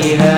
here.